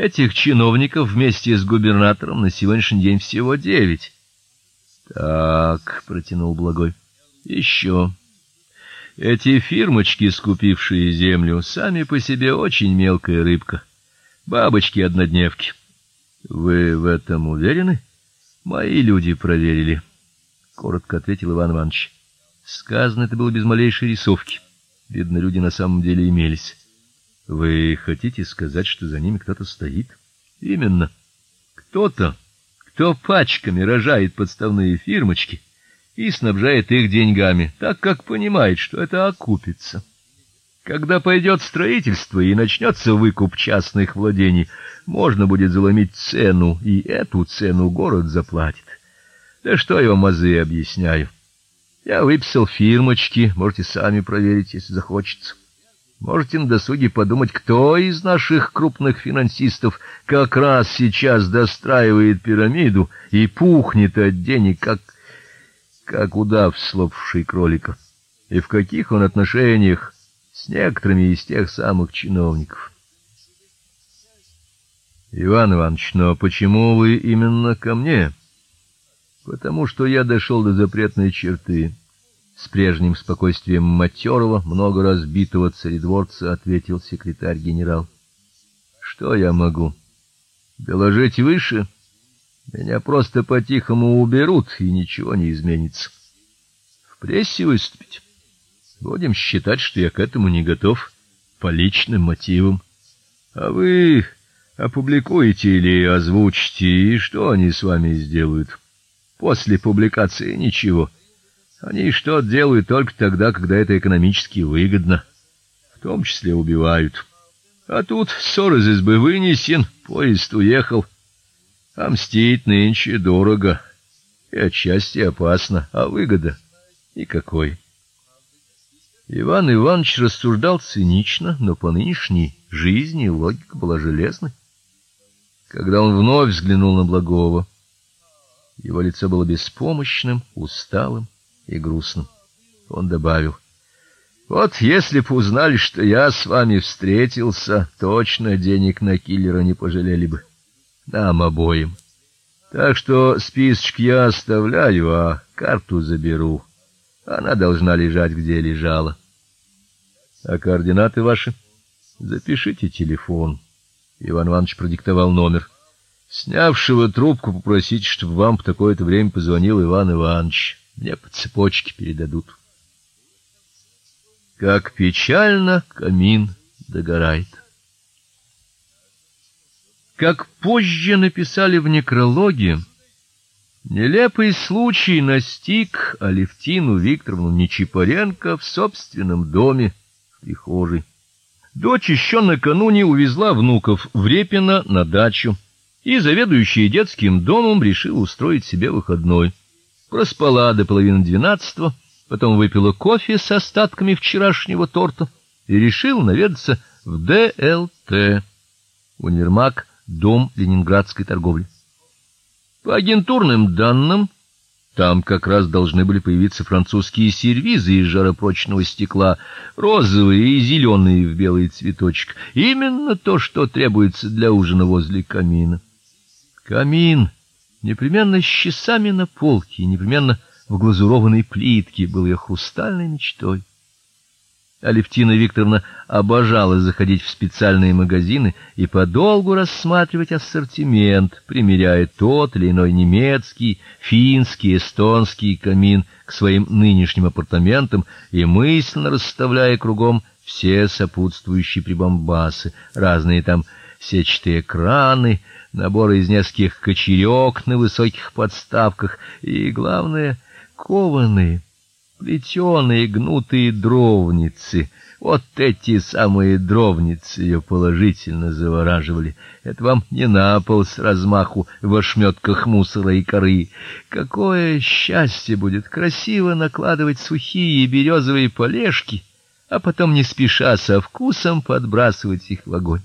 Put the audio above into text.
Этих чиновников вместе с губернатором на сегодняшний день всего девять. Так, протянул Благой. Еще. Эти фирмочки, скупившие землю, сами по себе очень мелкая рыбка. Бабочки-однодневки. Вы в этом уверены? Мои люди проверили, коротко ответил Иван Иванович. Сказано это было без малейшей рисовки. Видно, люди на самом деле имелись. Вы хотите сказать, что за ними кто-то стоит? Именно. Кто-то, кто пачками рожает подставные фирмочки и снабжает их деньгами, так как понимает, что это окупится. Когда пойдет строительство и начнется выкуп частных владений, можно будет заломить цену, и эту цену город заплатит. Да что я вам азы объясняю? Я выписал фирмочки, можете сами проверить, если захочется. Можете на досуге подумать, кто из наших крупных финансистов как раз сейчас достраивает пирамиду и пухнет от денег, как как удав, слопавший кролика, и в каких он отношениях с некоторыми из тех самых чиновников. Иван Иванович, но почему вы именно ко мне? Потому что я дошел до запретной черты с прежним спокойствием матерого, много раз битого царедворца ответил секретарь генерал. Что я могу? Доложить выше? Меня просто по-тихому уберут, и ничего не изменится. В прессе выступить. Будем считать, что я к этому не готов по личным мотивам. А вы опубликуете или озвучите, и что они с вами сделают? После публикации ничего. Они что делают только тогда, когда это экономически выгодно. В том числе убивают. А тут ссор из избы вынесен, поезд уехал. А мстить нынче дорого и отчасти опасно, а выгода никакой. Иван Иванович рассуждал цинично, но по нынешней жизни логика была железной. Когда он вновь взглянул на Благова, его лицо было беспомощным, усталым и грустным. Он добавил: "Вот если б узнали, что я с вами встретился, точно денег на киллера не пожалели бы. Нам обоим. Так что списочек я оставляю, а карту заберу. Она должна лежать где лежала. А координаты ваши? Запишите телефон". Иван Иванович продиктовал номер. Снявшего трубку попросить, чтобы вам в такое-то время позвонил Иван Иванович. Мне по цепочке передадут. Как печально камин догорает. Как позже написали в некрологе, нелепый случай настиг Алевтину Викторовну Нечипаренко в собственном доме в прихожей. Дочь еще накануне увезла внуков в Репино на дачу, и заведующая детским домом решила устроить себе выходной. Проспала до половины двенадцатого, потом выпила кофе с остатками вчерашнего торта и решила наведаться в ДЛТ. Универмаг, дом Ленинградской торговли. По агентурным данным, там как раз должны были появиться французские сервизы из жаропрочного стекла, розовые и зеленые в белый цветочек. Именно то, что требуется для ужина возле камина. Камин непременно с часами на полке, непременно в глазурованной плитке был ее хрустальной мечтой. Алевтина Викторовна обожала заходить в специальные магазины и подолгу рассматривать ассортимент, примеряя тот или иной немецкий, финский, эстонский камин к своим нынешним апартаментам и мысленно расставляя кругом все сопутствующие прибамбасы, разные там сетчатые краны, наборы из нескольких кочерек на высоких подставках и, главное, кованые плетеные гнутые дровницы. Вот эти самые дровницы ее положительно завораживали. Это вам не на пол с размаху в ошметках мусора и коры. Какое счастье будет красиво накладывать сухие березовые полежки, а потом не спеша со вкусом подбрасывать их в огонь.